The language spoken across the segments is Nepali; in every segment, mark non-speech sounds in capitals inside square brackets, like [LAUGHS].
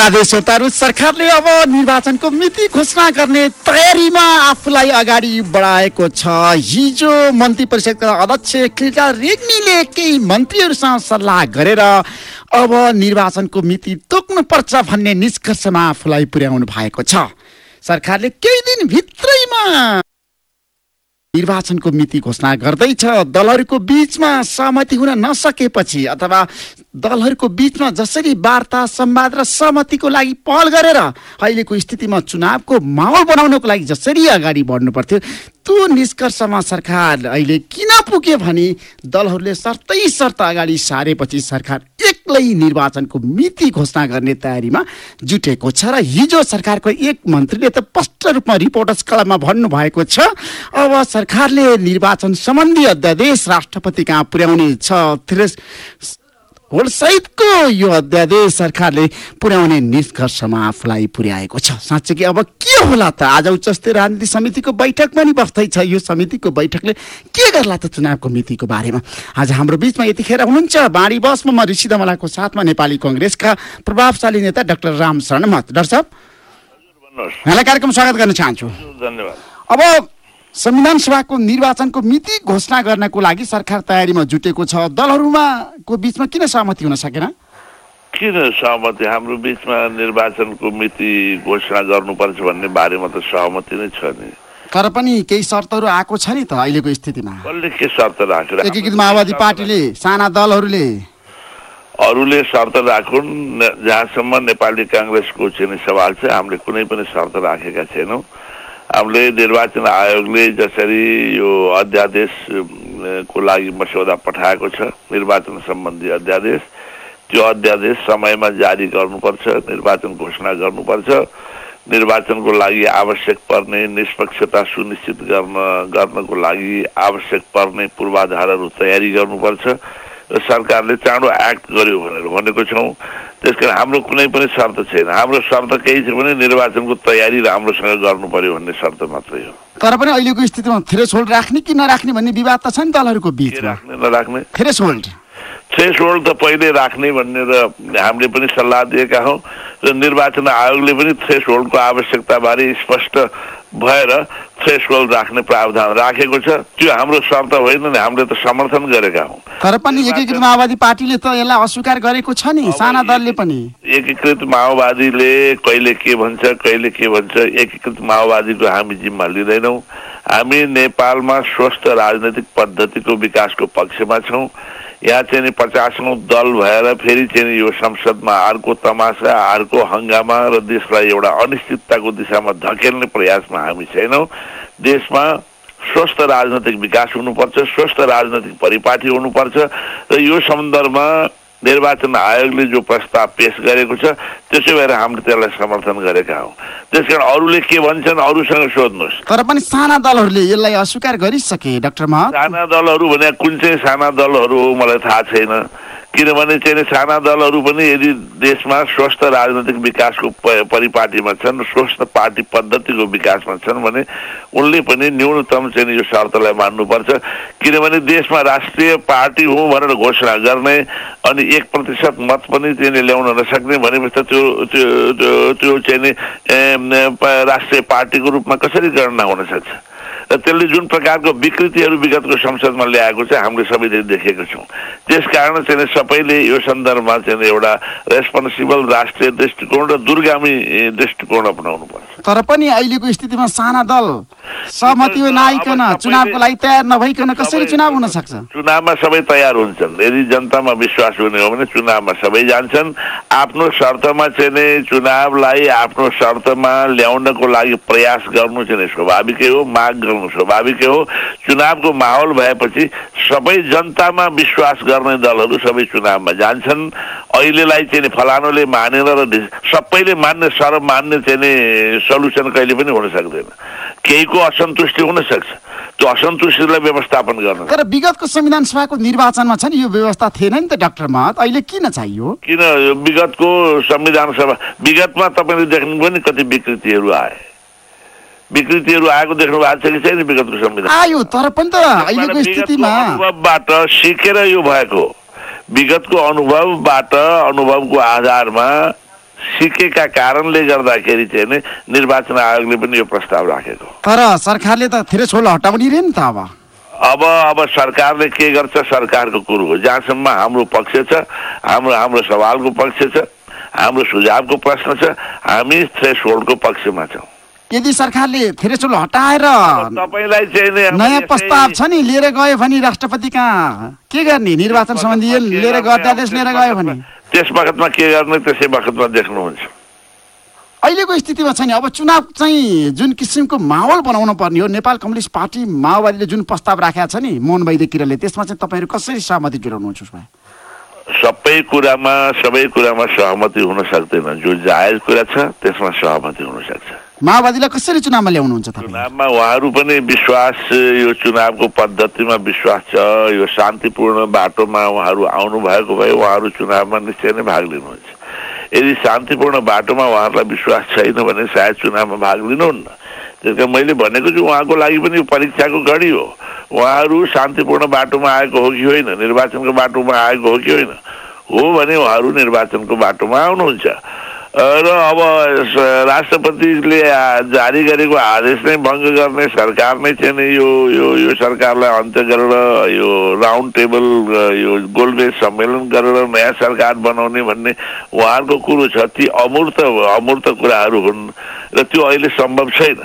आदेश श्रोताहरू सरकारले अब निर्वाचनको मिति घोषणा गर्ने तयारीमा आफूलाई अगाडि बढाएको छ। हिजो मन्त्री परिषदका अध्यक्ष खिलका रेग्मीले केही मन्त्रीहरूसँग सल्लाह गरेर अब निर्वाचनको मिति तोक्नुपर्छ भन्ने निष्कर्षमा आफूलाई पुर्याउनु भएको छ। सरकारले केही दिन भित्रैमा निर्वाचनको मिति घोषणा गर्दैछ। दलहरूको बिचमा सहमति हुन नसकेपछि अथवा दलहरूको बिचमा जसरी वार्ता संवाद र सहमतिको लागि पहल गरेर अहिलेको स्थितिमा चुनावको माहौल बनाउनको लागि जसरी अगाडि बढ्नु पर्थ्यो त्यो निष्कर्षमा सरकार अहिले किन पुग्यो भने दलहरूले शर्तै शर्त अगाडि सारेपछि सरकार एक्लै निर्वाचनको मिति घोषणा गर्ने तयारीमा जुटेको छ र हिजो सरकारको एक मन्त्रीले त स्पष्ट रूपमा रिपोर्टर्स क्लबमा भन्नुभएको छ अब सरकारले निर्वाचन सम्बन्धी अध्यादेश राष्ट्रपति कहाँ पुर्याउने छ सहितको यो अध्यादेश सरकारले पुर्याउने निष्कर्षमा आफूलाई पुर्याएको छ। साँच्चै कि अब के होला त? आज उच्चस्तरीय राजनीति समितिको बैठक पनि बस्दैछ यो समितिको बैठकले के गर्ला त चुनावको मितिको बारेमा? आज हाम्रो बिचमा यतिखेर हुनुहुन्छ बाढी बसमा म ऋषि दमलाको साथमा नेपाली कङ्ग्रेसका प्रभावशाली नेता डाक्टर राम शरण मत डाक्टर साहब? यहाँलाई कार्यक्रम स्वागत गर्न चाहन्छु। धन्यवाद। अब संविधान सभाको निर्वाचनको मिति घोषणा गर्नको लागि सरकार तयारीमा जुटेको छ। दलहरूमा को बिचमा किन सहमति हुन सकेन? किन सहमति? हाम्रो बिचमा निर्वाचनको मिति घोषणा गर्नुपर्छ भन्ने बारेमा त सहमति नै छ नि। तर पनि केही शर्तहरू आएको छ नि त अहिलेको स्थितिमा। कसले के शर्त राखेर एकीकृत माओवादी पार्टीले साना दलहरूले। अरूले शर्त राखुन् जहाँसम्म नेपाली काङ्ग्रेसको चाहिँ सवाल छ हामीले कुनै पनि शर्त राखेका छैनौँ। हामीले निर्वाचन आयोगले जसरी यो अध्यादेश अम, को लागि मस्यौदा पठाएको छ निर्वाचन सम्बन्धी अध्यादेश त्यो अध्यादेश समयमा जारी गर्नुपर्छ निर्वाचन घोषणा गर्नुपर्छ। निर्वाचनको लागि आवश्यक पर्ने निष्पक्षता सुनिश्चित गर्न गर्नको लागि आवश्यक पर्ने पूर्वाधारहरू तयारी गर्नुपर्छ। र सरकारले चाँडो एक्ट गर्यो भनेर भनेको छौँ। त्यसकारण हाम्रो कुनै पनि शर्त छैन। हाम्रो शर्त केही छ भने निर्वाचनको तयारी राम्रोसँग गर्नु पर्यो भन्ने शर्त मात्रै हो। तर पनि अहिलेको स्थितिमा थ्रेस होल्ड राख्ने कि नराख्ने भन्ने विवाद त छ नि दलहरूको के बिचमा। राख्ने नराख्ने? थ्रेस होल्ड थ्रेस होल्ड त पहिले राख्ने भनेर हामीले पनि सल्लाह दिएका हौँ र निर्वाचन आयोगले पनि थ्रेस होल्डको आवश्यकताबारे स्पष्ट भएर थ्रेस होल्ड राख्ने प्रावधान राखेको छ। त्यो हाम्रो शर्त होइन नि हामीले त समर्थन गरेका हौँ। तर पनि एकीकृत माओवादी पार्टीले त यसलाई अस्वीकार गरेको छ नि साना दलले पनि। एकीकृत माओवादीले कहिले के भन्छ कहिले के भन्छ एकीकृत माओवादीको हामी जिम्मा लिँदैनौँ। हामी नेपालमा स्वस्थ राजनैतिक पद्धतिको विकासको पक्षमा छौँ। यहाँ चाहिँ पचासौँ दल भएर फेरि चाहिँ यो संसदमा अर्को तमासा अर्को हङ्गामा र देशलाई एउटा अनिश्चितताको दिशामा धकेल्ने प्रयासमा हामी छैनौँ। देशमा स्वस्थ राजनैतिक विकास हुनुपर्छ स्वस्थ राजनैतिक परिपाटी हुनुपर्छ र यो सन्दर्भमा निर्वाचन आयोगले जो प्रस्ताव पेश गरेको छ त्यसै भएर हामीले त्यसलाई समर्थन गरेका हौँ। त्यसकारण अरूले के भन्छन् अरूसँग सोध्नुहोस्। तर पनि साना दलहरूले यसलाई अस्वीकार गरिसके डाक्टर साना दलहरू भने कुन चाहिँ साना दलहरू हो मलाई थाहा छैन। किनभने चाहिँ साना दलहरू पनि यदि देशमा स्वस्थ राजनैतिक विकासको परिपाटीमा छन् स्वस्थ पार्टी पद्धतिको विकासमा छन् भने उनले पनि न्यूनतम चाहिँ यो शर्तलाई मान्नुपर्छ। किनभने देशमा राष्ट्रिय पार्टी हो भनेर घोषणा गर्ने अनि एक प्रतिशत मत पनि चाहिँ ल्याउन नसक्ने भनेपछि त्यो त्यो त्यो- चाहिँ राष्ट्रिय पार्टीको रूपमा कसरी गणना हुन सक्छ? र त्यसले जुन प्रकारको विकृतिहरू विगतको संसदमा ल्याएको छ हामीले सबैले देखेको छौँ। त्यस कारण चाहिँ सबैले यो सन्दर्भमा चाहिँ एउटा रेस्पोन्सिबल राष्ट्रिय दृष्टिकोण र दूरगामी दृष्टिकोण अपनाउनु पर्छ। तर पनि अहिलेको स्थितिमा साना दल सहमति नआइकन चुनावको लागि तयार नभइकन कसरी चुनाव हुन सक्छ? चुनावमा सबै तयार हुन्छन्। यदि जनतामा विश्वास हुने हो भने चुनावमा सबै जान्छन्। आफ्नो शर्तमा चाहिँ चुनावलाई आफ्नो शर्तमा ल्याउनको लागि प्रयास गर्नु चाहिँ स्वाभाविकै हो। माग गर्नु स्वाभाविकै हो। चुनावको माहौल भएपछि सबै जनतामा विश्वास गर्ने दलहरू सबै चुनावमा जान्छन्। अहिलेलाई चाहिँ फलानुले मानेर र सबैले मान्ने सरब मान्ने चाहिँ नि सल्युसन कहिले पनि हुन सक्दैन। केहीको असन्तुष्टि हुन सक्छ। त्यो असन्तुष्टिलाई व्यवस्थापन गर्न। तर विगतको संविधान सभाको निर्वाचनमा छ नि यो व्यवस्था थिएन नि त डाक्टर महत। अहिले किन चाहियो? किन यो विगतको संविधान सभा विगतमा तपाईँले देख्नुभयो नि कति विकृतिहरू आए। विकृतिहरू आएको देख्नु भएको छ कि छैन विगतको संविधान आयो तर पनि त अहिलेको स्थितिमा अनुभवबाट सिकेर यो भएको विगतको अनुभवबाट अनुभवको आधारमा सिकेका कारणले गर्दाखेरि चाहिँ नि निर्वाचन आयोगले पनि यो प्रस्ताव राखेको तर सरकारले त धेरै छोल हटाउने रे नि त अब अब अब सरकारले के गर्छ सरकारको कुरो हो जहाँसम्म हाम्रो पक्ष छ हाम्रो हाम्रो सवालको पक्ष छ हाम्रो सुझावको प्रश्न छ हामी थ्रेस होल्डको पक्षमा छौँ यदि सरकारले धेरै छोल हटाएर नयाँ प्रस्ताव छ नि लिएर गयो भने राष्ट्रपति कहाँ? के गर्ने? निर्वाचन सम्बन्धी लिएर अध्यादेश लिएर गयो भने। त्यस बखतमा के गर्ने? त्यसै बखतमा देख्नुहुन्छ। अहिलेको स्थितिमा छ नि अब चुनाव चाहिँ जुन किसिमको माहौल बनाउनु पर्ने हो नेपाल कम्युनिस्ट पार्टी माओवादीले जुन प्रस्ताव राखेको छ नि मोहन वैद्य किराले त्यसमा चाहिँ तपाईँहरू कसरी सहमति जुटाउनुहुन्छ उसमा? सबै कुरामा सबै कुरामा सहमति हुन सक्दैन। जो जायज कुरा छ त्यसमा सहमति हुन सक्छ। माओवादीलाई कसरी चुनावमा ल्याउनुहुन्छ चुनावमा उहाँहरू पनि विश्वास यो चुनावको पद्धतिमा विश्वास छ यो शान्तिपूर्ण बाटोमा उहाँहरू आउनु भएको भए उहाँहरू चुनावमा निश्चय नै भाग लिनुहुन्छ। यदि शान्तिपूर्ण बाटोमा उहाँहरूलाई विश्वास छैन भने सायद चुनावमा भाग लिनुहुन्न। त्यस कारण मैले भनेको छु उहाँको लागि पनि यो परीक्षाको घडी हो। उहाँहरू शान्तिपूर्ण बाटोमा आएको हो कि होइन निर्वाचनको बाटोमा आएको हो कि होइन हो भने उहाँहरू निर्वाचनको बाटोमा आउनुहुन्छ। र अब राष्ट्रपतिले जारी गरेको आदेश नै भङ्ग गर्ने सरकार नै चाहिँ नि यो यो यो सरकारलाई अन्त्य गरेर यो राउन्ड टेबल यो गोलमेज सम्मेलन गरेर नयाँ सरकार बनाउने भन्ने उहाँहरूको कुरो छ ती अमूर्त अमूर्त कुराहरू हुन् र त्यो अहिले सम्भव छैन।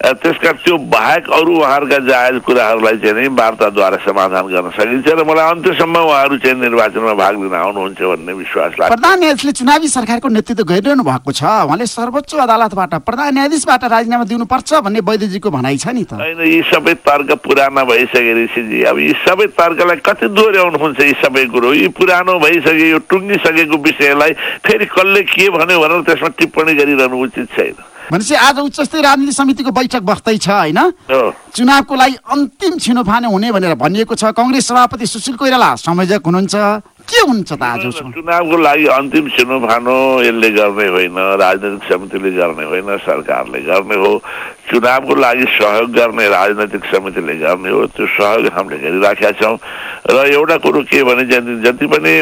त्यसका त्यो बाहेक अरू उहाँहरूका जायज कुराहरूलाई चाहिँ नि वार्ताद्वारा समाधान गर्न सकिन्छ र मलाई अन्त्यसम्म उहाँहरू चाहिँ निर्वाचनमा भाग लिन आउनुहुन्छ भन्ने विश्वास लाग्छ। प्रधान न्यायाधीशले चुनावी सरकारको नेतृत्व गरिरहनु भएको छ। उहाँले सर्वोच्च अदालतबाट प्रधान न्यायाधीशबाट राजीनामा दिनुपर्छ भन्ने वैद्यजीको भनाइ छ नि त। होइन यी सबै तर्क पुराना भइसके ऋषिजी अब यी सबै तर्कलाई कति दोहोऱ्याउनुहुन्छ यी सबै कुरो? यी पुरानो भइसके यो टुङ्गिसकेको विषयलाई फेरि कसले के भन्यो भनेर त्यसमा टिप्पणी गरिरहनु उचित छैन। भनेपछि आज उच्च स्तरीय राजनीति समितिको बैठक बस्दैछ होइन? चुनावको लागि अन्तिम छिनोफानो हुने भनेर भनिएको छ। कङ्ग्रेस सभापति सुशील कोइराला संयोजक हुनुहुन्छ। के हुन्छ त आज चुनावको लागि अन्तिम छिनोफानो यसले गर्ने होइन राजनैतिक समितिले गर्ने होइन सरकारले गर्ने हो। चुनावको लागि सहयोग गर्ने राजनैतिक समितिले गर्ने हो त्यो सहयोग हामीले गरिराखेका छौँ। र एउटा कुरो के भने जति जति पनि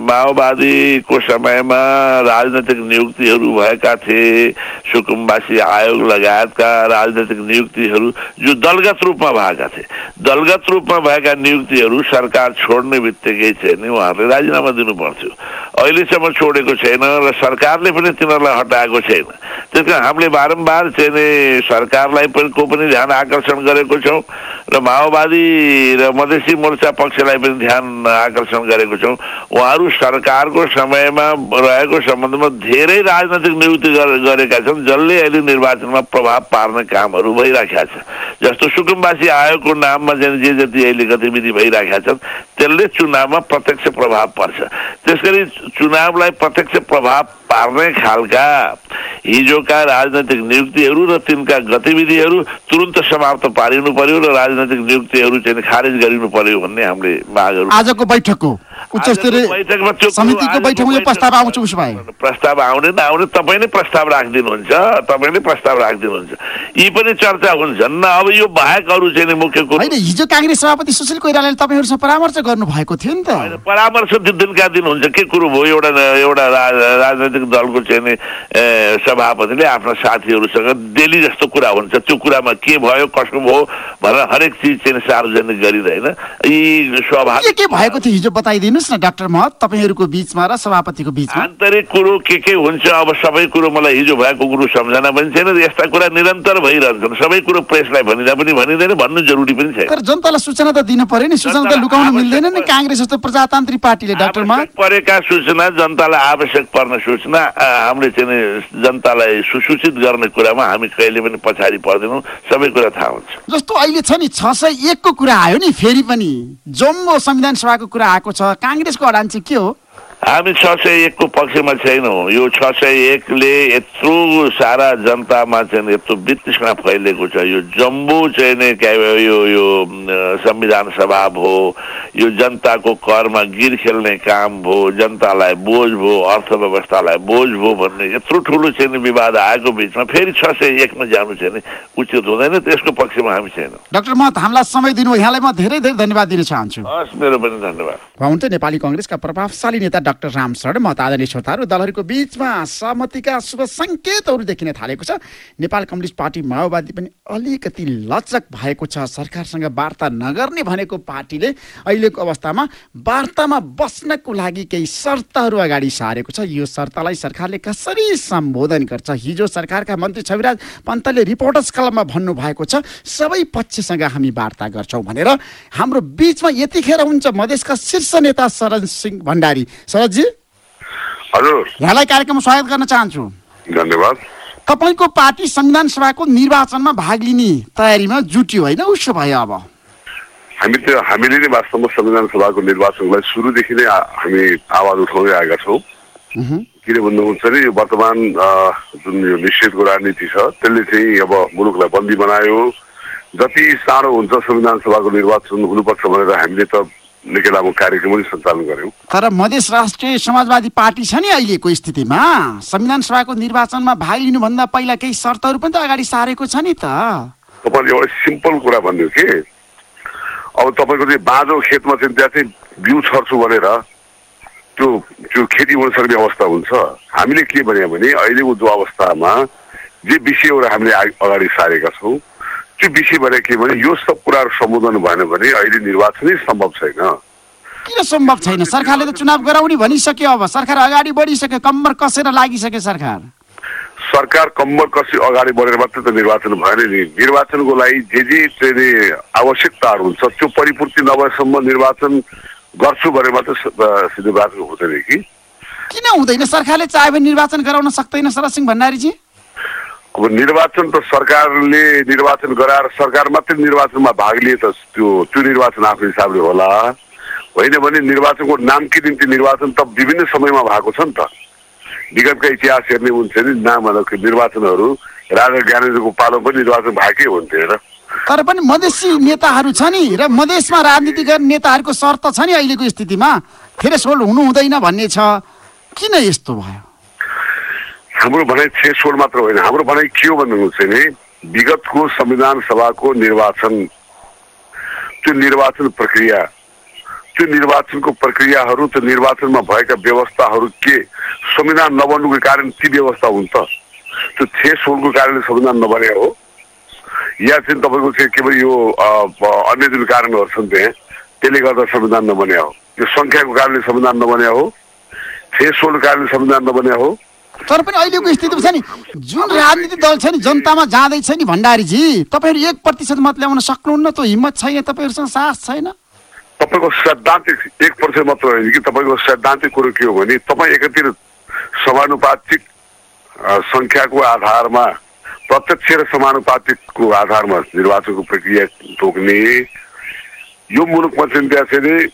माओवादीको समयमा राजनैतिक नियुक्तिहरू भएका थिए सुकुम्बासी आयोग लगायतका राजनैतिक नियुक्तिहरू जो दलगत रूपमा भएका थिए। दलगत रूपमा भएका नियुक्तिहरू सरकार छोड्ने बित्तिकै चाहिँ नि उहाँहरूले राजीनामा दिनुपर्थ्यो। अहिलेसम्म छोडेको छैन र सरकारले पनि तिनीहरूलाई हटाएको छैन। त्यस कारण हामीले बारम्बार चाहिँ सरकारलाई पनि को पनि ध्यान आकर्षण गरेको छौँ र माओवादी र मधेसी मोर्चा पक्षलाई पनि ध्यान आकर्षण गरेको छौँ। उहाँहरू सरकारको समयमा रहेको सम्बन्धमा धेरै राजनैतिक नियुक्ति गरे- गरेका छन्। जसले अहिले निर्वाचनमा प्रभाव पार्ने कामहरू भइराखेका छ जस्तो सुकुम्बासी आयोगको नाममा चाहिँ जे जति अहिले गतिविधि भइराखेका छन् त्यसले चुनावमा प्रत्यक्ष प्रभाव पर्छ। त्यसगरी चुनावलाई प्रत्यक्ष प्रभाव पार्ने खालका हिजोका राजनैतिक नियुक्तिहरू र तिनका गतिविधिहरू तुरन्त समाप्त पारिनु पर्यो र राजनैतिक नियुक्तिहरू चाहिँ खारेज गरिनु पर्यो भन्ने हामीले मागहरू आजको बैठकको उच्च स्तरीय समितिको बैठकमा यो प्रस्ताव आउँछ उसो भए। प्रस्ताव आउने नआउने तपाईँ नै प्रस्ताव राखिदिनुहुन्छ तपाईँले प्रस्ताव राखिदिनुहुन्छ। यी पनि चर्चा हुन्छन्। न अब यो बाहेक अरू चाहिँ नि मुख्य कुरो। होइन हिजो काङ्ग्रेस सभापति सुशील कोइरालाले तपाईँहरूसँग परामर्श गर्नु भएको थियो नि त। परामर्श दिन दिनका दिन हुन्छ। के कुरो भयो एउटा एउटा राजनैतिक दलको चाहिँ नि सभापतिले आफ्ना साथीहरूसँग डेली जस्तो कुरा हुन्छ। त्यो कुरामा के भयो कसो भयो भनेर हरेक चिज चाहिँ नि सार्वजनिक गरिँदैन। यी के स्वाभाविक के भएको थियो? हिजो बताइदिनुहोस् न डाक्टर महत तपाईँहरूको बिचमा र सभापतिको बिचमा। आन्तरिक कुरो के के हुन्छ अब सबै कुरो मलाई हिजो भएको कुरो सम्झना पनि छैन यस्ता कुरा निरन्तर भइरहन्छन्। सबै कुरो प्रेसलाई भनिँदा पनि भनिँदैन भन्नु जरुरी पनि छैन। तर जनतालाई सूचना त दिनु पर्यो नि सूचना त लुकाउन मिल्दैन नि। काङ्ग्रेस जस्तो प्रजातान्त्रिक पार्टीले डाक्टर महत। परेका सूचना जनतालाई आवश्यक पर्ने सूचना हामीले चाहिँ जनतालाई सुसूचित गर्ने कुरामा हामी कहिले पनि पछाडि पर्दैनौँ सबै कुरा थाहा हुन्छ। जस्तो अहिले छ नि छ सय एकको कुरा आयो नि फेरि पनि जम्बो संविधान सभाको कुरा आएको छ काङ्ग्रेसको अडान चाहिँ के हो हामी छ सय एकको पक्षमा छैनौँ। यो छ सय एकले यत्रो सारा जनतामा चाहिँ यत्रो वितृष्णा फैलिएको छ। यो जम्बो चाहिँ नि क्या यो यो संविधान सभा भयो यो जनताको करमा गिर खेल्ने काम भयो जनतालाई बोझ भयो अर्थव्यवस्थालाई बोझ भयो भन्ने यत्रो ठुलो चाहिँ नि विवाद आएको बिचमा फेरि छ सय एकमा जानु चाहिँ नि उचित हुँदैन। त्यसको पक्षमा हामी छैनौँ। डाक्टर महत हामीलाई समय दिनु यहाँलाई म धेरै धेरै धन्यवाद दिन चाहन्छु। हस् मेरो पनि धन्यवाद। नेपाली कङ्ग्रेसका प्रभावशाली नेता डाक्टर राम शरण मत आदरणीय श्रोताहरू दलहरूको बिचमा सहमतिका शुभ सङ्केतहरू देखिन थालेको छ। नेपाल कम्युनिस्ट पार्टी माओवादी पनि अलिकति लचक भएको छ। सरकारसँग वार्ता नगर्ने भनेको पार्टीले अहिलेको अवस्थामा वार्तामा बस्नको लागि केही शर्तहरू अगाडि सारेको छ। यो शर्तलाई सरकारले कसरी सम्बोधन गर्छ? हिजो सरकारका मन्त्री छविराज पन्तले रिपोर्टर्स क्लबमा भन्नुभएको छ सबै पक्षसँग हामी वार्ता गर्छौँ भनेर। हाम्रो बिचमा यतिखेर हुन्छ मधेसका शीर्ष नेता शरद सिंह भण्डारी। शरदजी हजुर। यहाँलाई कार्यक्रममा स्वागत गर्न चाहन्छु। धन्यवाद। तपाईँको पार्टी संविधान सभाको निर्वाचनमा भाग लिने तयारीमा जुट्यो होइन? उसो भयो अब। हामी त्यो हामीले नै वास्तवमा संविधान सभाको निर्वाचनलाई सुरुदेखि नै हामी आवाज उठाउँदै आएका छौँ किन भन्नुहुन्छ भने यो वर्तमान जुन यो निषेधको राजनीति छ त्यसले चाहिँ अब मुलुकलाई बन्दी बनायो। जति चाँडो हुन्छ संविधान सभाको निर्वाचन हुनुपर्छ भनेर हामीले त निकै कार्यक्रम पनि सञ्चालन गऱ्यौँ। तर मधेस राष्ट्रिय समाजवादी पार्टी छ नि अहिलेको स्थितिमा? संविधान सभाको निर्वाचनमा भाग लिनुभन्दा पहिला केही शर्तहरू पनि त अगाडि सारेको छ नि त। तपाईँले एउटा सिम्पल कुरा भनिदियो कि अब तपाईँको चाहिँ बाँझो खेतमा चाहिँ त्यहाँ चाहिँ बिउ छर्छु भनेर त्यो त्यो खेती हुन सक्ने अवस्था हुन्छ। हामीले के भन्यो भने अहिलेको जो अवस्थामा जे विषयहरू हामीले अगाडि सारेका छौँ त्यो विषय भने के भने यो सब कुराहरू सम्बोधन भएन भने अहिले निर्वाचनै सम्भव छैन। किन सम्भव छैन? सरकारले त चुनाव गराउने भनिसक्यो अब। सरकार अगाडि बढिसक्यो कम्मर कसेर लागिसक्यो सरकार। सरकार कम्मर कसी अगाडि बढेर मात्रै त निर्वाचन भएन नि। निर्वाचनको लागि जे जे चाहिँ आवश्यकताहरू हुन्छ त्यो परिपूर्ति नभएसम्म निर्वाचन गर्छु भने मात्रै निर्वाचन हुँदैन कि? किन हुँदैन? सरकारले चाह्यो भने निर्वाचन गराउन सक्दैन शरद सिंह भण्डारीजी। अब निर्वाचन त सरकारले निर्वाचन गराएर सरकार मात्रै निर्वाचनमा भाग लिए त त्यो त्यो निर्वाचन आफ्नो हिसाबले होला। होइन भने निर्वाचनको नामकै निम्ति निर्वाचन त विभिन्न समयमा भएको छ नि त। विगतका इतिहास हेर्ने हुन्छ नि नाम निर्वाचनहरू राजा ज्ञानेन्द्रको पालो पनि निर्वाचन भएकै हुन्थ्यो र। तर पनि मधेसी नेताहरू छ नि र मधेसमा राजनीति गर्ने नेताहरूको शर्त छ नि अहिलेको स्थितिमा। थ्रेसोल्ड हुनु हुँदैन भन्ने छ। किन यस्तो भयो? हाम्रो भनाइ थ्रेसोल्ड मात्र होइन हाम्रो भनाइ के हो भन्नुहुन्छ भने विगतको संविधान सभाको निर्वाचन त्यो निर्वाचन प्रक्रिया त्यो निर्वाचनको प्रक्रियाहरू त्यो निर्वाचनमा भएका व्यवस्थाहरू के संविधान नबन्नुको कारण ती व्यवस्था हुन् त त्यो थ्रेसोल्डको कारणले संविधान नबने हो। या चाहिँ तपाईँको चाहिँ के भयो यो अन्य जुन कारणहरू छन् त्यहाँ त्यसले गर्दा संविधान नबने हो। यो सङ्ख्याको कारणले संविधान नबने हो थ्रेसोल्डको कारणले संविधान नबने हो तर पनि अहिलेको स्थितिमा छ नि जुन राजनीतिक दल छ नि जनतामा जाँदैछ नि भण्डारीजी तपाईँहरू एक प्रतिशत मत ल्याउन सक्नुहुन्न त हिम्मत छैन तपाईँहरूसँग साहस छैन? तपाईँको सैद्धान्तिक एक पर्सेन्ट मात्र होइन कि तपाईँको सैद्धान्तिक कुरो के हो भने तपाईँ एकातिर समानुपातिक सङ्ख्याको आधारमा प्रत्यक्ष र समानुपातिकको आधारमा निर्वाचनको प्रक्रिया तोक्ने यो मुलुकमा चाहिँ त्यहाँ चाहिँ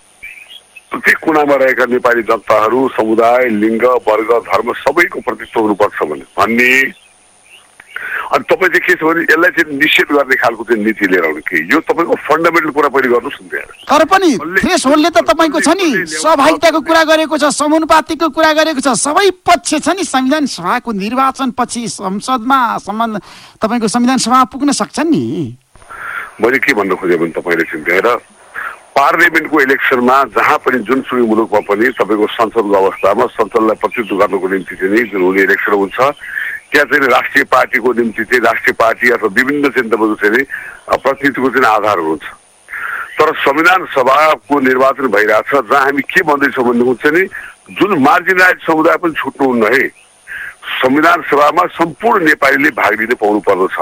प्रत्येक कुनामा रहेका नेपाली जनताहरू समुदाय लिङ्ग वर्ग धर्म सबैको प्रतित्व हुनुपर्छ भने भन्ने। अनि तपाईँ चाहिँ के छ भने यसलाई चाहिँ निषेध गर्ने खालको चाहिँ नीति लिएर आउनु कि? यो तपाईँको फन्डामेन्टल कुरा पहिले गर्नुहोस् न त्यहाँ। तर पनि थ्रेस होल्डले त तपाईँको छ नि सहभागिताको कुरा गरेको छ समानुपातिकको कुरा गरेको छ सबै पक्ष छ नि संविधान सभाको निर्वाचन पछि संसदमा सम्बन्ध तपाईँको संविधान सभा पुग्न सक्छन् नि। मैले के भन्न खोजेँ भने तपाईँले चिन्ताएर पार्लियामेन्टको इलेक्सनमा जहाँ पनि जुनसुकै मुलुकमा पनि तपाईँको संसदको अवस्थामा संसदलाई प्रतिनिधित्व गर्नको निम्ति चाहिँ नि जुन हुने इलेक्सन हुन्छ त्यहाँ चाहिँ राष्ट्रिय पार्टीको निम्ति चाहिँ राष्ट्रिय पार्टी अथवा विभिन्न चाहिँ तपाईँको चाहिँ प्रतिनिधित्वको चाहिँ आधारहरू हुन्छ। तर संविधान सभाको निर्वाचन भइरहेछ जहाँ हामी के भन्दैछौँ भन्नुहुन्छ नि जुन मार्जिनाइज समुदाय पनि छुट्नुहुन्न है संविधान सभामा सम्पूर्ण नेपालीले भाग लिन पाउनु पर्दछ।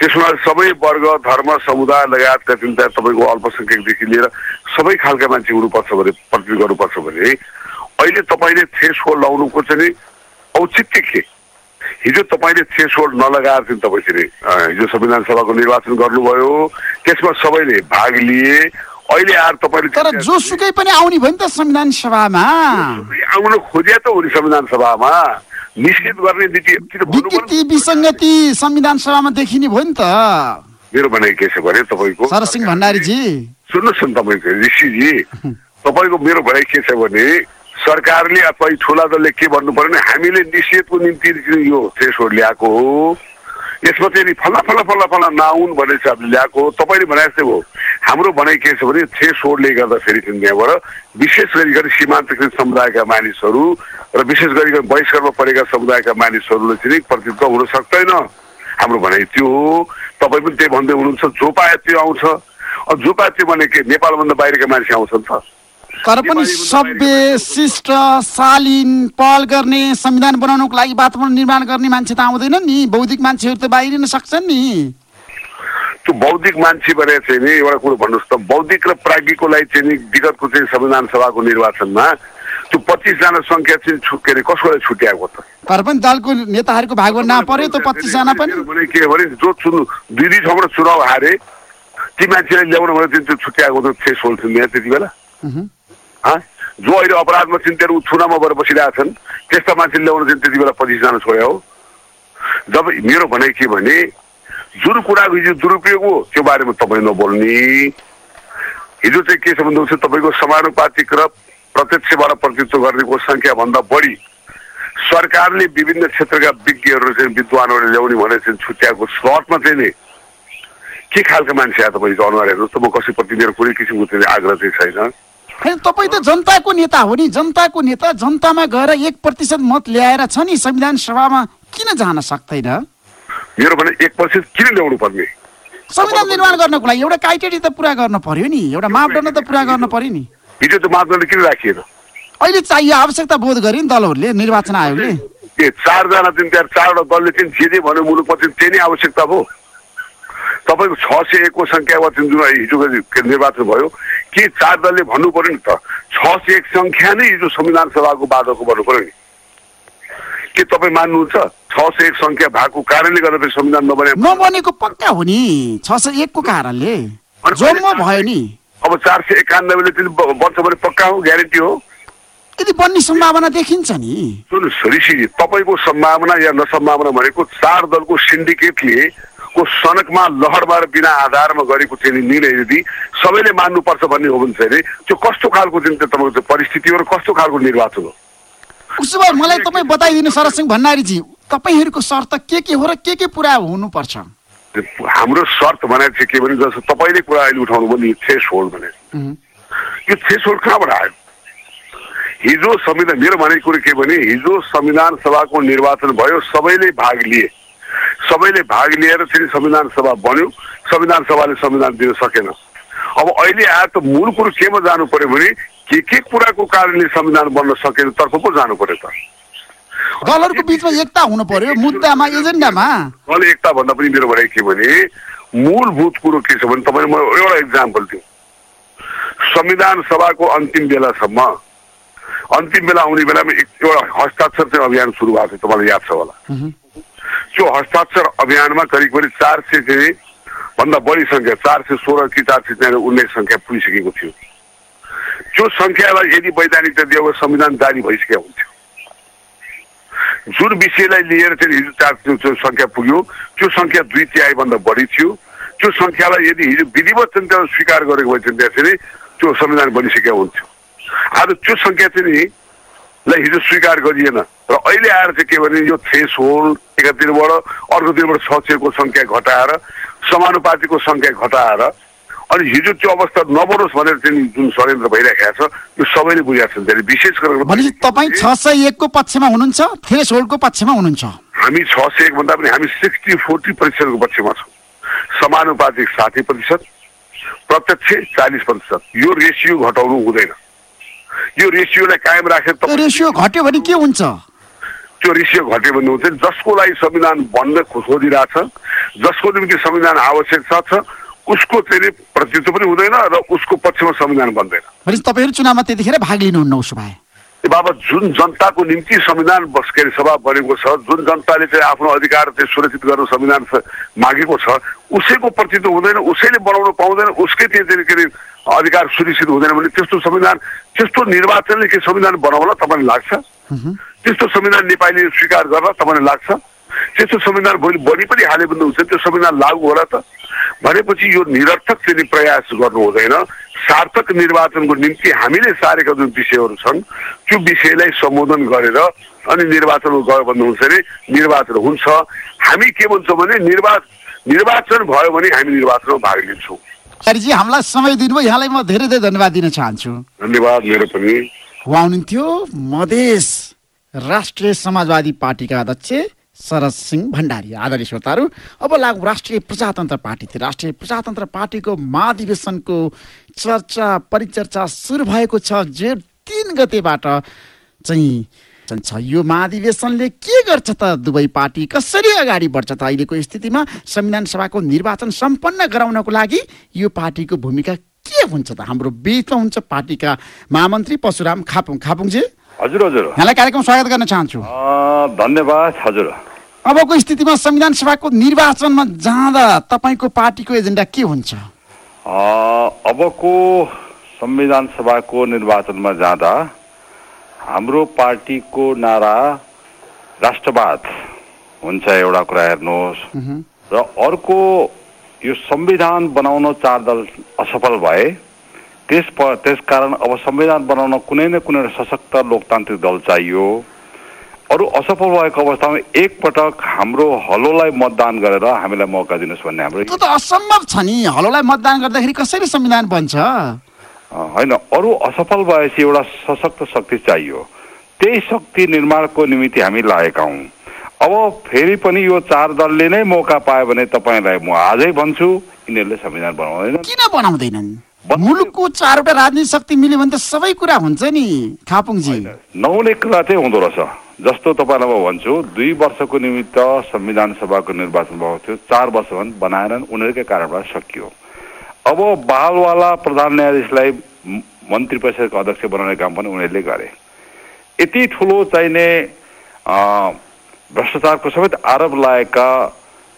त्यसमा सबै वर्ग धर्म समुदाय लगायतका चिन्ता तपाईँको अल्पसङ्ख्यकदेखि लिएर सबै खालका मान्छे हुनुपर्छ भने प्रतिनिधित्व गर्नुपर्छ भने अहिले तपाईँले थ्रेस होल्ड लाउनुको चाहिँ औचित्य के? हिजो तपाईँले थ्रेस होल्ड नलगाएर चाहिँ तपाईँ चाहिँ हिजो संविधान सभाको निर्वाचन गर्नुभयो त्यसमा सबैले भाग लिए अहिले आएर तपाईँले तर जोसुकै पनि आउने भयो नि त संविधान सभामा। आउन खोजे त हो नि संविधान सभामा। निश्चित गर्ने विकृति विसङ्गति संविधान सभामा देखिने भयो नि त। मेरो भनाइ के छ भने तपाईँको शरद सिंह भण्डारीजी। सुन्नुहोस् न तपाईँको ऋषिजी। [LAUGHS] तपाईँको मेरो भनाइ के छ भने सरकारले अथवा ठुला दलले के भन्नु पर्यो भने हामीले निषेधको निम्ति यो थ्रेसोड ल्याएको हो। यसमा चाहिँ नि फल्ला फल्ला फल्ला फल्ला नआउन् भनेर चाहिँ हामीले ल्याएको तपाईँले भने जस्तै हो। हाम्रो भनाइ के छ भने छे सोडले गर्दाखेरि चाहिँ त्यहाँबाट विशेष गरिकन सीमान्तकृत समुदायका मानिसहरू र विशेष गरिकन बहिष्कारमा परेका समुदायका मानिसहरूले चाहिँ नि प्रतिनिधित्व हुन सक्दैन। हाम्रो भनाइ त्यो हो। तपाईँ पनि त्यही भन्दै हुनुहुन्छ जो पाए त्यो आउँछ। जो पाए त्यो भने के? नेपालभन्दा बाहिरका मान्छे आउँछ नि त। तर पनि सभ्य शिष्ट शालीन पहल गर्ने संविधान बनाउनको लागि वातावरण निर्माण गर्ने मान्छे त आउँदैन नि। बौद्धिक मान्छेहरू त बाहिरिन सक्छन् नि। त्यो बौद्धिक मान्छे भने चाहिँ नि एउटा कुरो भन्नुहोस् त बौद्धिक र प्राज्ञिकको लागि चाहिँ नि विगतको चाहिँ संविधान सभाको निर्वाचनमा त्यो पच्चिसजना सङ्ख्या चाहिँ के अरे कसकोलाई छुट्याएको त? तर पनि दलको नेताहरूको भागमा नपर्यो त पच्चिसजना पनि। के भने जो चुन दुई दुई ठाउँबाट चुनाव हारे ती मान्छेलाई ल्याउनु भने त्यो छुट्याएको त थेस होल थियो त्यति बेला? जो अहिले अपराधमा चिन्तेर छुनामा गएर बसिरहेका छन्। त्यस्ता मान्छे ल्याउनु चाहिँ त्यति बेला पच्चिसजना छोड्यो हो। जब मेरो भनाइ के भने जुन कुराको हिजो दुरुपयोग हो त्यो बारेमा तपाईँ नबोल्ने। हिजो चाहिँ के छ भन्दाखेरि तपाईँको समानुपातिक र प्रत्यक्षबाट प्रतिनिधित्व गर्नेको सङ्ख्याभन्दा बढी सरकारले विभिन्न क्षेत्रका विज्ञहरू चाहिँ विद्वानहरू ल्याउने भने चाहिँ छुट्याएको स्लटमा चाहिँ नि के खालको मान्छे आयो तपाईँको अनुहार हेर्नुहोस् त म कसैप्रति मेरो कुनै किसिमको चाहिँ आग्रह चाहिँ छैन। होइन तपाईँ त जनताको नेता हो नि। जनताको नेता जनतामा गएर एक प्रतिशत मत ल्याएर छ नि संविधान सभामा किन जान सक्दैन? मेरो भने एक प्रतिशत किन ल्याउनु पर्ने? संविधान निर्माण गर्नको लागि एउटा क्राइटेरिया त पुरा गर्न पर्यो नि। एउटा मापदण्ड त पुरा गर्न पर्यो नि। हिजो त्यो मापदण्ड किन राखिएन? अहिले चाहियो आवश्यकता बोध गर्यो नि दलहरूले निर्वाचन आयोगले। चारजना तिन चार चारवटा दलले चाहिँ जे जे भन्यो मुलुकमा चाहिँ त्यही नै आवश्यकता भयो तपाईँको छ सय एकको सङ्ख्यामा चाहिँ जुन हिजोको के निर्वाचन भयो के चार दलले भन्नु पर्यो नि त छ सय एक सङ्ख्या नै हिजो संविधान सभाको बाधको भन्नु पर्यो नि। के तपाईँ मान्नुहुन्छ? छ सय एक सङ्ख्या भएको कारणले गर्दा संविधान नबने नबनेको पक्का हो नि। छ सय एकको कारणले। भयो नि। अब चार सय एकानब्बेले बन्छ भने पक्का हो ग्यारेन्टी हो? यदि बन्ने सम्भावना देखिन्छ नि। सुन्नुहोस् ऋषिजी तपाईँको सम्भावना या नसम्भावना भनेको चार दलको सिन्डिकेटले को सनकमा लहरमा र बिना आधारमा गरेको चाहिँ निर्णय यदि सबैले मान्नुपर्छ भन्ने हो भने चाहिँ त्यो कस्तो खालको चाहिँ त्यो तपाईँको चाहिँ परिस्थिति हो र कस्तो खालको निर्वाचन हो? उसो भए मलाई तपाईँ बताइदिनु सरसिंह भण्डारीजी तपाईँहरूको शर्त के के हो र के के पुरा हुनुपर्छ? त्यो हाम्रो शर्त भनेर चाहिँ के भने जस्तो तपाईँले कुरा अहिले उठाउनु भयो नि थ्रेस होल्ड उहुँ। यो थ्रेस होल्ड कहाँबाट आयो? हिजो संविधान मेरो भनेको कुरो के भने हिजो संविधान सभाको निर्वाचन भयो सबैले भाग लिए। सबैले भाग लिएर चाहिँ संविधान सभा बन्यो। संविधान सभाले संविधान दिन सकेन। अब अहिले आएर त मूल कुरो केमा जानु पर्यो भने के के कुराको कारणले संविधान बन्न सकेन तर्फ पो जानु पर्यो त। दलहरूको बिचमा एकता हुनु पर्यो मुद्दामा एजेन्डामा? दल एकता भन्दा पनि मेरो भनाइ के भने मूलभूत कुरो के छ भने तपाईँले म एउटा इक्जाम्पल दिउँ। संविधान सभाको अन्तिम बेलासम्म अन्तिम बेला आउने बेलामा एउटा हस्ताक्षर चाहिँ अभियान सुरु भएको थियो तपाईँलाई याद छ होला। त्यो हस्ताक्षर अभियानमा करिब करिब चार सय चाहिँ भन्दा बढी सङ्ख्या चार सय सोह्र कि चार सय चाहिँ उन्नाइस सङ्ख्या पुगिसकेको थियो। त्यो सङ्ख्यालाई यदि वैधानिकता दियो संविधान जारी भइसकेको हुन्थ्यो। जुन विषयलाई लिएर चाहिँ हिजो चार सङ्ख्या पुग्यो त्यो सङ्ख्या दुई तिहाईभन्दा बढी थियो। त्यो सङ्ख्यालाई यदि हिजो विधिवत चाहिँ स्वीकार गरेको भए चाहिँ चाहिँ त्यो संविधान बनिसकेको हुन्थ्यो। आज त्यो सङ्ख्या चाहिँ लाई हिजो स्वीकार गरिएन। र अहिले आएर चाहिँ के भने यो थ्रेस होल्ड एकातिरबाट अर्कोतिरबाट सयको सङ्ख्या घटाएर समानुपातिको सङ्ख्या घटाएर अनि हिजो त्यो अवस्था नबनोस् भनेर चाहिँ जुन षड्यन्त्र भइरहेको छ त्यो सबैले बुझेका छन्। धेरै विशेष गरेर भनेपछि तपाईँ छ सय एकको पक्षमा हुनुहुन्छ थ्रेस होल्डको पक्षमा हुनुहुन्छ? हामी छ सय एक भन्दा पनि हामी सिक्सटी फोर्टी प्रतिशतको पक्षमा छौँ। समानुपातिक साठी प्रतिशत प्रत्यक्ष चालिस प्रतिशत। यो रेसियो घटाउनु हुँदैन। यो रेसियोलाई कायम राखेर रेसियो घट्यो भने के हुन्छ? त्यो रेसियो घट्यो भने हुन्छ जसको लागि संविधान बन्न खोजिरहेछ जसको निम्ति संविधान आवश्यक छ उसको चाहिँ नि प्रतिनिधित्व पनि हुँदैन र उसको पक्षमा संविधान बन्दैन। तपाईँहरू चुनावमा त्यतिखेर भाग लिनुहुन्न उसो भए। बाबा जुन जनताको निम्ति संविधान बस के अरे सभा बनेको छ जुन जनताले चाहिँ आफ्नो अधिकार चाहिँ सुरक्षित गर्न संविधान मागेको छ उसैको प्रतिनिधित्व हुँदैन उसैले बनाउन पाउँदैन उसकै त्यो चाहिँ के अरे अधिकार सुनिश्चित हुँदैन भने त्यस्तो संविधान त्यस्तो निर्वाचनले के संविधान बनाउला तपाईँलाई लाग्छ? त्यस्तो संविधान नेपालीले स्वीकार गर्न तपाईँलाई लाग्छ? त्यस्तो संविधान भोलि बढी पनि हाले पनि हुन्छ त्यो संविधान लागू होला त। भनेपछि यो निरर्थक चाहिँ प्रयास गर्नु हुँदैन। सार्थक निर्वाचनको निम्ति हामीले सारेका जुन विषयहरू छन् त्यो विषयलाई सम्बोधन गरेर अनि निर्वाचनमा गयो भन्नुहुन्छ भने निर्वाचन हुन्छ। हामी के भन्छौँ भने निर्वाचन निर्वाचन भयो भने हामी निर्वाचनमा भाग लिन्छौँ। जी हामीलाई समय दिनुभयो। यहाँलाई म धेरै धेरै धन्यवाद दिन चाहन्छु। धन्यवाद मेरो पनि। उहाँ हुनुहुन्थ्यो मधेस राष्ट्रिय समाजवादी पार्टीका अध्यक्ष। शरद सिंह भण्डारी आदरणीय श्रोताहरू अब लागु राष्ट्रिय प्रजातन्त्र पार्टी थियो राष्ट्रिय प्रजातन्त्र पार्टीको महाधिवेशनको चर्चा परिचर्चा सुरु भएको छ। जेठ तिन गतेबाट चाहिँ छ। यो महाधिवेशनले के गर्छ त? दुवै पार्टी कसरी अगाडि बढ्छ त? अहिलेको स्थितिमा संविधान सभाको निर्वाचन सम्पन्न गराउनको लागि यो पार्टीको भूमिका के हुन्छ त? हाम्रो बिचमा हुन्छ पार्टीका महामन्त्री परशुराम खापुङ। खापुङजी? हजुर हजुर। यहाँलाई कार्यक्रम स्वागत गर्न चाहन्छु। धन्यवाद हजुर। अबको स्थितिमा संविधान सभाको निर्वाचनमा जाँदा तपाईँको पार्टीको एजेन्डा के हुन्छ? अबको संविधान सभाको निर्वाचनमा जाँदा हाम्रो पार्टीको नारा राष्ट्रवाद हुन्छ एउटा कुरा हेर्नुहोस्। र अर्को यो संविधान बनाउन चार दल असफल भए त्यस त्यसकारण अब संविधान बनाउन कुनै न कुनै सशक्त लोकतान्त्रिक दल चाहियो। अरू असफल भएको अवस्थामा एकपटक हाम्रो हलोलाई मतदान गरेर हामीलाई मौका दिनुहोस् भन्ने हाम्रो त्यो त असम्भव छ नि। हलोलाई मतदान गर्दाखेरि कसरी संविधान बन्छ? होइन अरू असफल भएपछि एउटा सशक्त शक्ति चाहियो। त्यही शक्ति निर्माणको निमित्त हामी लागेका हौँ। अब फेरि पनि यो चार दलले नै मौका पायो भने तपाईँलाई म आजै भन्छु यिनीहरूले संविधान बनाउँदैन किन बनाउँदैनन्? मुलुकको चारवटा राजनीतिक शक्ति मिल्यो भने त सबै कुरा हुन्छ नि खापुङजी। नहुने कुरा चाहिँ हुँदो रहेछ। जस्तो तपाईँलाई म भन्छु दुई वर्षको निमित्त संविधान सभाको निर्वाचन भएको थियो। चार वर्षसम्म बनाएनन् उनीहरूकै कारणबाट सकियो। अब बालवाला प्रधान न्यायाधीशलाई मन्त्री परिषदको अध्यक्ष बनाउने काम पनि उनीहरूले गरे। यति ठुलो चाहिने भ्रष्टाचारको समेत आरोप लागेका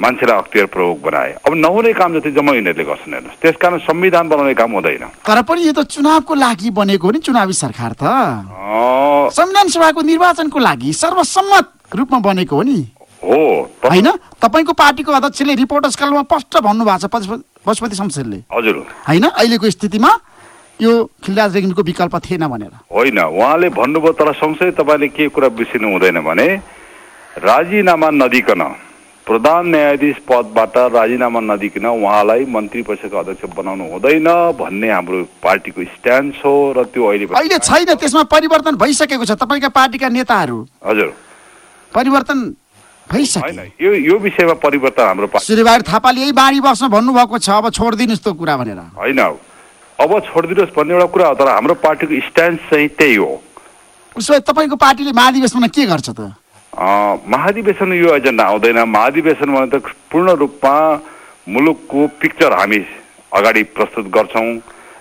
मान्छेलाई अख्तियार प्रयोग बनाए। अब नहुने काम जति जम्मा यिनीहरूले गर्छन् हेर्नुहोस्। त्यस कारण संविधान बनाउने काम हुँदैन। तर पनि यो त चुनावको लागि बनेको हो नि चुनावी सरकार त। संविधान सभाको निर्वाचनको लागि सर्वसम्मत रूपमा बनेको हो नि। हो होइन? तपाईँको पार्टीको अध्यक्षले रिपोर्टर्स कलमा स्पष्ट भन्नुभएको छ पशुपति शमशेरले हजुर। होइन? अहिलेको स्थितिमा यो खिलराज रेग्मीको विकल्प थिएन भनेर। होइन। उहाँले भन्नुभयो तर सँगसँगै तपाईँले के कुरा बिर्सिनु हुँदैन भने राजीनामा नदिकन प्रधान न्यायाधीश पदबाट राजीनामा नदिकन उहाँलाई मन्त्री परिषदको अध्यक्ष बनाउनु हुँदैन भन्ने हाम्रो पार्टीको स्ट्यान्ड हो र त्यो अहिले अहिले छैन त्यसमा परिवर्तन भइसकेको छ। तपाईँका पार्टीका नेताहरू। हजुर। परिवर्तन भइसक्यो। यो यो विषयमा परिवर्तन हाम्रो सूर्यबहादुर थापाले यही बाढी बस्न भन्नुभएको छ अब छोडिदिनुहोस् त्यो कुरा भनेर। होइन अब छोडिदिनुहोस् भन्ने एउटा कुरा हो तर हाम्रो पार्टीको स्ट्यान्ड चाहिँ त्यही हो। उसो तपाईँको पार्टीले महाधिवेशनमा के गर्छ त? महाधिवेशन यो एजेन्डा आउँदैन महाधिवेशन भने त पूर्ण रूपमा मुलुकको पिक्चर हामी अगाडि प्रस्तुत गर्छौँ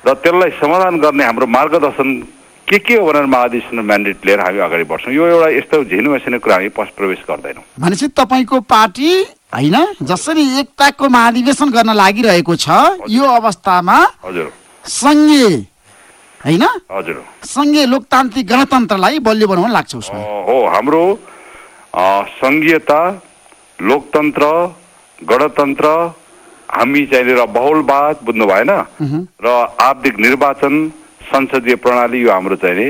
र त्यसलाई समाधान गर्ने हाम्रो मार्गदर्शन के के हो भनेर महाधिवेशन म्यान्डेट लिएर हामी अगाडि बढ्छौँ यो एउटा यस्तो झिनो मेसिने कुरा हामी प्रवेश गर्दैनौँ भनेपछि तपाईँको पार्टी होइन जसरी एकताको महाधिवेशन गर्न लागिरहेको छ यो अवस्थामा हजुर सङ्घीय होइन हजुर सङ्घीय लोकतान्त्रिक गणतन्त्रलाई बलियो बनाउन लाग्छ हो हाम्रो सङ्घीयता लोकतन्त्र गणतन्त्र हामी चाहिँ बहुलवाद बुझ्नु भएन। र आर्थिक निर्वाचन संसदीय प्रणाली यो हाम्रो चाहिँ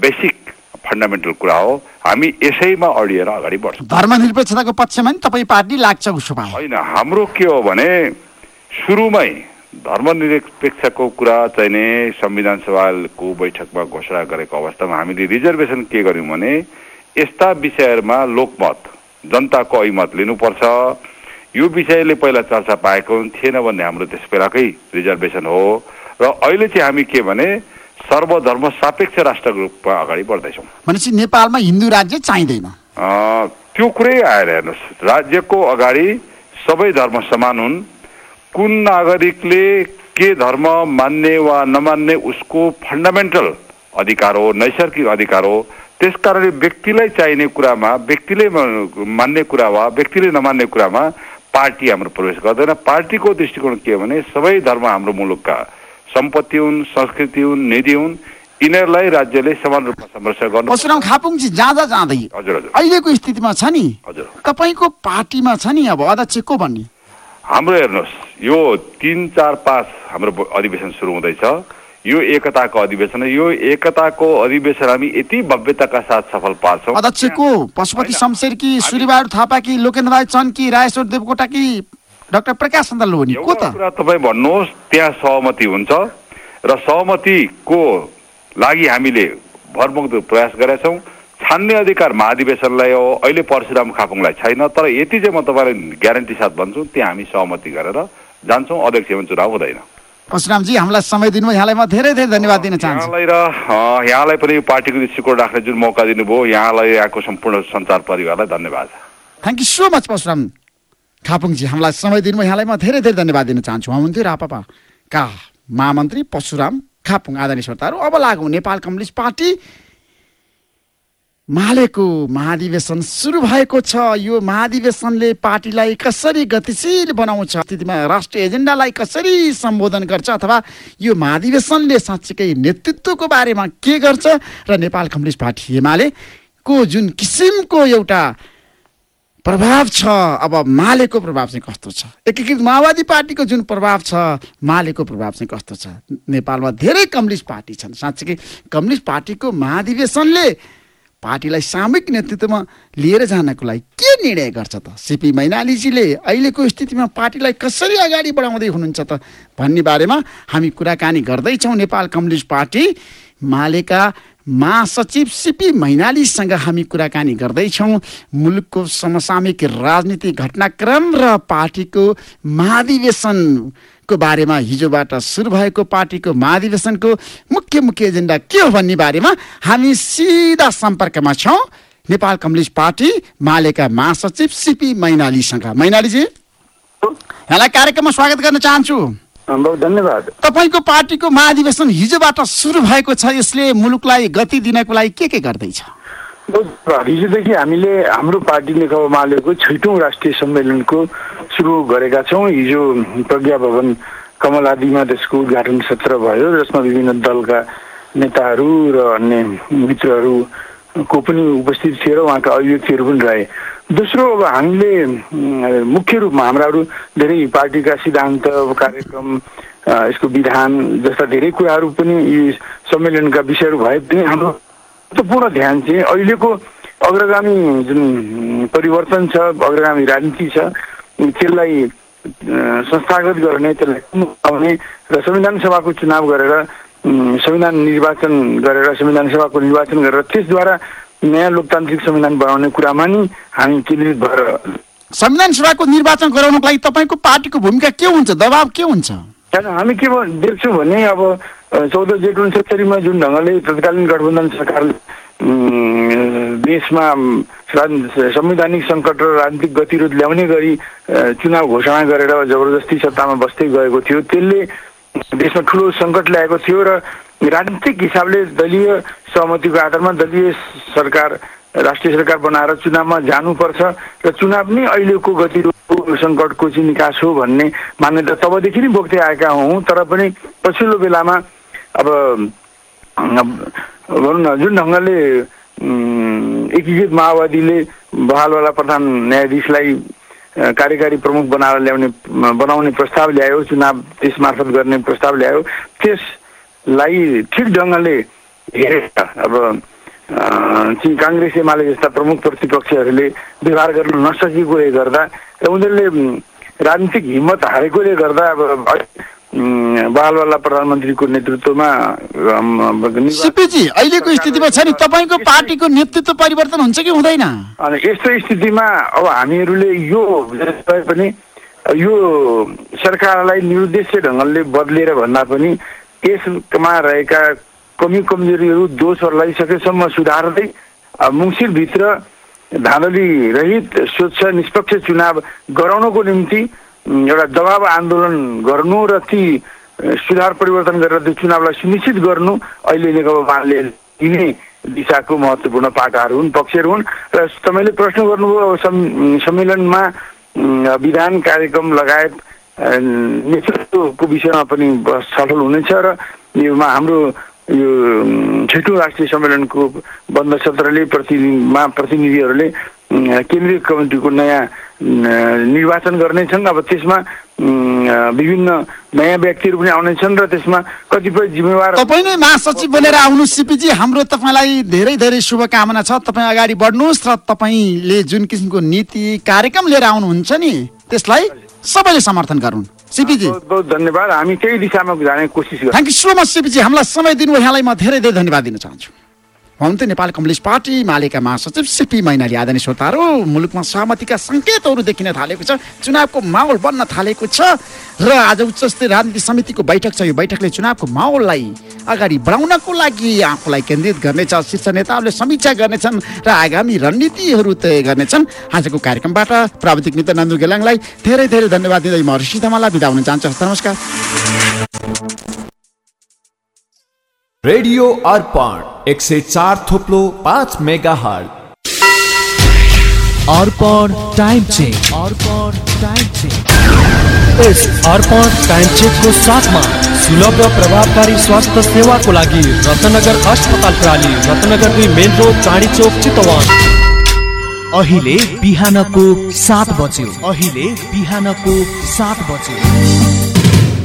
बेसिक फन्डामेन्टल कुरा हो। हामी यसैमा अडिएर अगाडि बढ्छौँ। धर्मनिरपेक्षताको पक्षमा नि तपाईँ पार्टी लाग्छ होइन हाम्रो के हो भने सुरुमै धर्मनिरपेक्षको कुरा चाहिने संविधान सभाको बैठकमा घोषणा गरेको अवस्थामा हामीले रिजर्भेसन के गर्यौँ भने यस्ता विषयहरूमा लोकमत जनताको ऐमत लिनुपर्छ। यो विषयले पहिला चर्चा पाएको थिएन भन्ने हाम्रो त्यस बेलाकै रिजर्भेसन हो। र अहिले चाहिँ हामी के भने सर्वधर्म सापेक्ष राष्ट्रको रूपमा अगाडि बढ्दैछौँ। भनेपछि नेपालमा हिन्दू राज्य चाहिँदैन। त्यो कुरै आएर हेर्नुहोस्। राज्यको अगाडि सबै धर्म समान हुन्। कुन नागरिकले के धर्म मान्ने वा नमान्ने उसको फन्डामेन्टल अधिकार हो नैसर्गिक अधिकार हो त्यस कारणले व्यक्तिलाई चाहिने कुरामा व्यक्तिले मान्ने कुरा वा व्यक्तिले नमान्ने कुरामा पार्टी हाम्रो प्रवेश गर्दैन। पार्टीको दृष्टिकोण के हो भने सबै धर्म हाम्रो मुलुकका सम्पत्ति हुन् संस्कृति हुन् निधि हुन् यिनीहरूलाई राज्यले समान रूपमा संरक्षण गर्नु परशुराम खापुङजी जाँदा जाँदै। हजुर हजुर। अहिलेको स्थितिमा छ नि? हजुर। तपाईँको पार्टीमा छ नि अब? अध्यक्ष को भन्ने? हाम्रो हेर्नुहोस् यो तिन चार पाँच हाम्रो अधिवेशन सुरु हुँदैछ। यो एकताको अधिवेशन हो। यो एकताको अधिवेशन हामी यति भव्यताका साथ सफल पार्छौँ। अध्यक्ष को पशुपति। शमशेर कि सूर्यबहादुर थापा कि लोकेन्द्र राय चन्द कि राजेश्वर देवकोटा कि डाक्टर प्रकाश चन्द्र लोहनी को त? कुरा तपाईँ भन्नुहोस् त्यहाँ सहमति हुन्छ र सहमतिको लागि हामीले भरमुग्दो प्रयास गरेका छौँ छान्ने अधिकार महाधिवेशनलाई हो अहिले परशुराम खापुङलाई छैन तर यति चाहिँ म तपाईँलाई ग्यारेन्टी साथ भन्छु त्यहाँ हामी सहमति गरेर जान्छौँ। अध्यक्ष एवं चुनाव हुँदैन। परशुरामजी हामीलाई समय दिनुभयो। यहाँलाई म धेरै धेरै धन्यवाद दिन चाहन्छु। यहाँलाई र यहाँलाई पनि पार्टीको दृष्टिकोण राख्ने जुन मौका दिनुभयो यहाँलाई यहाँको सम्पूर्ण सञ्चार परिवारलाई धन्यवाद। Thank you so much Parashuram खापुङजी। हामीलाई समय दिनुभयो। यहाँलाई म धेरै धेरै धन्यवाद दिन चाहन्छु। हुनुहुन्थ्यो रापाका महामन्त्री परशुराम खापुङ आदरणीय श्रोताहरू। अब लागौँ नेपाल कम्युनिस्ट पार्टी मालेको महाधिवेशन सुरु भएको छ। यो महाधिवेशनले पार्टीलाई कसरी गतिशील बनाउँछ? स्थितिमा राष्ट्रिय एजेन्डालाई कसरी सम्बोधन गर्छ? अथवा यो महाधिवेशनले साँच्चीकै नेतृत्वको बारेमा के गर्छ? र नेपाल कम्युनिस्ट पार्टी एमालेको जुन किसिमको एउटा प्रभाव छ अब मालेको प्रभाव चाहिँ कस्तो छ? एकीकृत माओवादी पार्टीको जुन प्रभाव छ मालेको प्रभाव चाहिँ कस्तो छ? नेपालमा धेरै कम्युनिस्ट पार्टी छन्। साँच्चीकै कम्युनिस्ट पार्टीको महाधिवेशनले पार्टीलाई सामूहिक नेतृत्वमा लिएर जानको लागि के निर्णय गर्छ त? सिपी मैनालीजीले अहिलेको स्थितिमा पार्टीलाई कसरी अगाडि बढाउँदै हुनुहुन्छ त भन्ने बारेमा हामी कुराकानी गर्दैछौँ। नेपाल कम्युनिस्ट पार्टी मालेका महासचिव सिपी मैनालीसँग हामी कुराकानी गर्दैछौँ। मुलुकको समसामयिक राजनीतिक घटनाक्रम र पार्टीको महाधिवेशनको बारेमा हिजोबाट सुरु भएको पार्टीको महाधिवेशनको मुख्य मुख्य एजेन्डा के हो भन्ने बारेमा हामी सिधा सम्पर्कमा छौँ। नेपाल कम्युनिस्ट पार्टी मालेका महासचिव सिपी मैनालीसँग। मैनालीजी यहाँलाई कार्यक्रममा स्वागत गर्न चाहन्छु। धन्यवाद। तपाईँको पार्टीको महाधिवेशन हिजोबाट सुरु भएको छ यसले मुलुकलाई गति दिनको लागि के के गर्दैछ। हिजोदेखि हामीले हाम्रो पार्टी नेकपा मालेको छैटौँ राष्ट्रिय सम्मेलनको सुरु गरेका छौँ। हिजो प्रज्ञा भवन कमल आदिमा त्यसको उद्घाटन सत्र भयो जसमा विभिन्न दलका नेताहरू र अन्य मित्रहरूको पनि उपस्थित थिए र उहाँका अभिव्यक्तिहरू पनि रहे। दोस्रो अब हामीले मुख्य रूपमा हाम्राहरू धेरै पार्टीका सिद्धान्त कार्यक्रम यसको विधान जस्ता धेरै कुराहरू पनि यी सम्मेलनका विषयहरू भए पनि हाम्रो महत्त्वपूर्ण ध्यान चाहिँ अहिलेको अग्रगामी जुन परिवर्तन छ अग्रगामी राजनीति छ त्यसलाई संस्थागत गर्ने त्यसलाई आउने र संविधान सभाको चुनाव गरेर संविधान निर्वाचन गरेर संविधान सभाको निर्वाचन गरेर त्यसद्वारा नयाँ लोकतान्त्रिक संविधान बनाउने कुरामा नि हामी केन्द्रित भएर संविधान सभाको निर्वाचन गराउनको लागि तपाईँको पार्टीको भूमिका के हुन्छ? दबाब के हुन्छ? हामी के देख्छौँ भने अब चौध जेठ उन्सत्तरीमा जुन ढङ्गले तत्कालीन गठबन्धन सरकारले देशमा संवैधानिक सङ्कट र राजनीतिक गतिरोध ल्याउने गरी चुनाव घोषणा गरेर जबरजस्ती सत्तामा बस्दै गएको थियो त्यसले देशमा ठुलो सङ्कट ल्याएको थियो र राजनीतिक हिसाबले दलीय सहमतिको आधारमा दलीय सरकार राष्ट्रिय सरकार बनाएर चुनावमा जानुपर्छ र चुनाव नै अहिलेको गतिरोध सङ्कटको चाहिँ निकास हो भन्ने मान्यता तबदेखि नै बोक्दै आएका हौँ तर पनि पछिल्लो बेलामा अब भनौँ न जुन ढङ्गले एकीकृत माओवादीले बहालवाला प्रधान न्यायाधीशलाई कार्यकारी प्रमुख बनाएर ल्याउने बनाउने प्रस्ताव ल्यायो चुनाव त्यस मार्फत गर्ने प्रस्ताव ल्यायो त्यसलाई ठिक ढङ्गले हेरेर अब चाहिँ काङ्ग्रेस एमाले जस्ता प्रमुख प्रतिपक्षहरूले व्यवहार गर्न नसकेकोले गर्दा र उनीहरूले राजनीतिक हिम्मत हारेकोले गर्दा अब उम्, बहालवाला प्रधानमन्त्रीको नेतृत्वमा सिपीजी अहिलेको स्थितिमा छ नि तपाईँको पार्टीको नेतृत्व परिवर्तन हुन्छ कि हुँदैन अनि यस्तो स्थितिमा अब हामीहरूले यो भए पनि यो सरकारलाई निरुद्देश्य ढङ्गले बदलेर भन्दा पनि यसमा रहेका कमी कमजोरीहरू दोषहरूलाई सकेसम्म सुधार्दै मुङ्सिरभित्र धाँधली रहित स्वच्छ निष्पक्ष चुनाव गराउनको निम्ति एउटा दबाव आन्दोलन गर्नु र ती सुधार परिवर्तन गरेर त्यो चुनावलाई सुनिश्चित गर्नु अहिले नेकपा एमाले दिने दिशाको महत्त्वपूर्ण पाटाहरू हुन् पक्षहरू हुन्। र तपाईँले प्रश्न गर्नुभयो सम्मेलनमा विधान कार्यक्रम लगायत नेतृत्वको विषयमा पनि छलफल हुनेछ र योमा हाम्रो यो छैटौँ राष्ट्रिय सम्मेलनको बन्द सत्रले प्रतिनिधिमा प्रतिनिधिहरूले केन्द्रीय कमिटीको नयाँ निर्वाचन गर्नेछन् अब त्यसमा विभिन्न नयाँ व्यक्तिहरू पनि आउनेछन् र त्यसमा कतिपय जिम्मेवार तपाईँ नै महासचिव बनेर आउनु सिपिजी हाम्रो तपाईँलाई धेरै धेरै शुभकामना छ। तपाईँ अगाडि बढ्नुहोस् र तपाईँले जुन किसिमको नीति कार्यक्रम लिएर आउनुहुन्छ नि त्यसलाई सबैले समर्थन गरून्। सिपिजी बहुत बहुत धन्यवाद। हामी त्यही दिशामा जाने कोसिस गर्छौँ। थ्याङ्क यू सो मच सिपिजी हामीलाई समय दिनुभयो। यहाँलाई म धेरै धेरै धन्यवाद दिन चाहन्छु। हुनुहुन्थ्यो नेपाल कम्युनिस्ट पार्टी मालेका महासचिव सिपी मैनाली आदरणीय श्रोताहरू मुलुकमा सहमतिका सङ्केतहरू देखिन थालेको छ चुनावको माहौल बन्न थालेको छ र आज उच्च स्तरीय राजनीति समितिको बैठक छ यो बैठकले चुनावको माहौललाई अगाडि बढाउनको लागि आफूलाई केन्द्रित गर्नेछ शीर्ष नेताहरूले समीक्षा गर्नेछन् र आगामी रणनीतिहरू तय गर्नेछन्। आजको कार्यक्रमबाट प्राविधिक मित्र नन्दु गेलाङलाई धेरै धेरै धन्यवाद दिँदै म ऋषि धमालाई बिदा हुन चाहन्छु। नमस्कार। रेडियो अर्पण। एक सय चार थोप्लो पाँच megahertz Arpan time check. Arpan time check. यस अर्पण टाइम चेकको साथमा सुलभ र प्रभावकारी स्वास्थ्य सेवाको लागि रत्नगर अस्पताल प्रणाली रत्नगर दुई मेन रोड चाँडी चोक चितवन। अहिले बिहानको सात बज्यो। अहिले बिहानको सात बज्यो।